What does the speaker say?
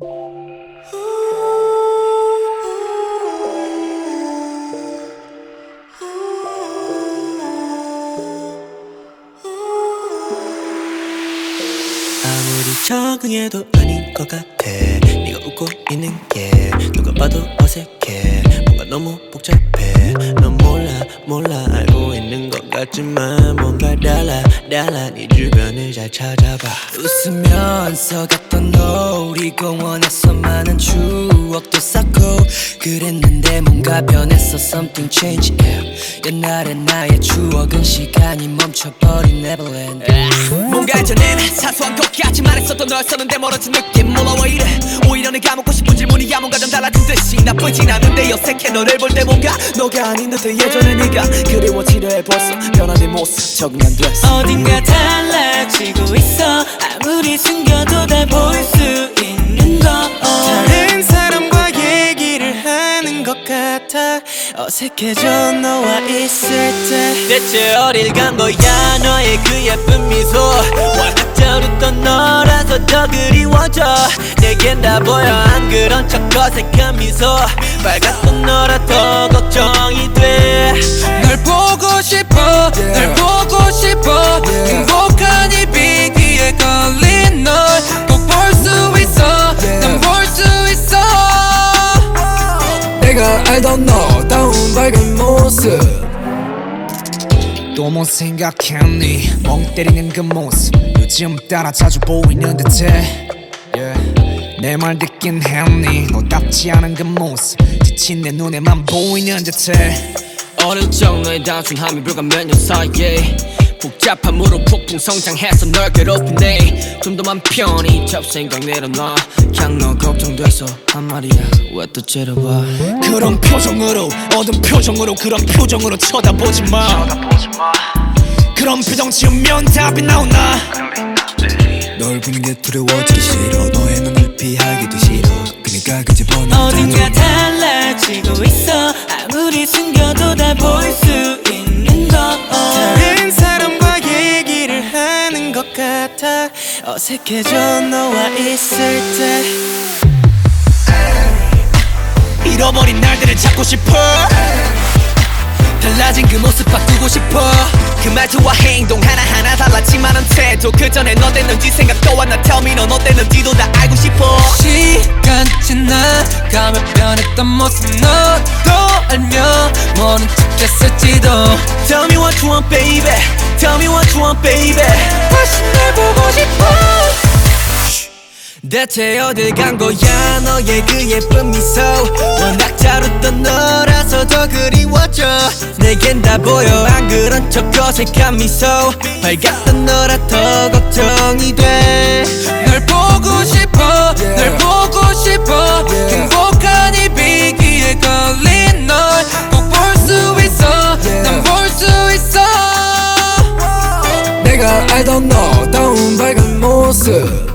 아무리 적응해도 아닌 것 같아. 네가 웃고 있는 게 누가 봐도 어색해 너무 복잡해. 넌 몰라 몰라. 알고 있는 것 같지만 뭔가 달라 달라. 네 주변을 잘 찾아봐. 웃으면서 갔던 놀이공원에서 많은 추억도 쌓고 그랬는데 뭔가 변했어. Something changed yeah. 옛날의 나의 추억은 시간이 멈춰버린 Neverland. 뭔가 전엔 사소한 것까지만 했었던 널 썼는데 멀어진 느낌. 몰라 왜 이래. 오히려 내가 묻고 싶은 질문이야 듯이 나쁘진 않은데 어색해 너를 볼 때 뭔가 너가 아닌 듯해 예전의 네가 그리워지려 해 벌써 변한 네 모습 적응 안 됐어 어딘가 달라지고 있어. 아무리 숨겨도 다 보일 수 있는 거. 다른 사람과 얘기를 하는 것 같아. 어색해져 너와 있을 때. 대체 어딜 간 거야? 너의 그 예쁜 미소. 워낙 웃던 너라서 더 그리워져 내겐 다 보여 안 그런 척 어색한 미소. 밝았던 너라 더 걱정이 돼. 널 보고 싶어 널 보고 싶어. 행복한 이 비기에 걸린 널 꼭 볼 수 있어. 난볼 수 있어. 내가 알던 너다운 밝은 모습. 또뭐 생각했니? 멍 때리는 그 모습. 요즘 따라 자주 보이는 듯해 내 말 듣긴 했니? 너답지 않은 그 모습 지친 내 눈에만 보이는 듯해 어릴 적 너의 단순함이 불과 몇 년 사이에 복잡함으로 폭풍 성장해서 널 괴롭히네. 좀 더 맘 편히 잡생각 내려놔. 그냥 너 걱정돼서 한 말이야. 왜 또 째려봐? 그런 표정으로 어두운 표정으로 그런 표정으로 쳐다보지 마. 그런 표정 지으면 답이 나오나? 널 보는 게 두려워지기 싫어. 너의 눈을 피하기도 싫어. 그니까 그 집어넣는 어딘가 달라지고 있어. 아무리 숨겨도 다 보일 수 있는 거. 다른 사람과 얘기를 하는 것 같아. 어색해져 너와 있을 때. 잃어버린 날들을 찾고 싶어. 달라진 그 모습 바꾸고 싶어. 그 말투와 행동 하나하나 달랐지만은 태도 그 전에 너 됐는지 생각도 안나 Tell me 넌 어땠는지도 다 알고 싶어. 시간 지나가며 변했던 모습 너도 알면 모른 척 했을지도. Tell me what you want baby. Tell me what you want baby. 다시 날 보고 싶어 대체 어딜 간 거야? 너의 그 예쁜 미소. 워낙 잘 웃던 너라서 더 그리워져. 내겐 다 보여. 안 그런 척 어색한 미소. 밝았던 너라 더 걱정이 돼. 널 보고 싶어. 널 보고 싶어. 행복한 이 비기에 걸린 널 꼭 볼 수 있어. 난 볼 수 있어. 내가 알던 너 다운 밝은 모습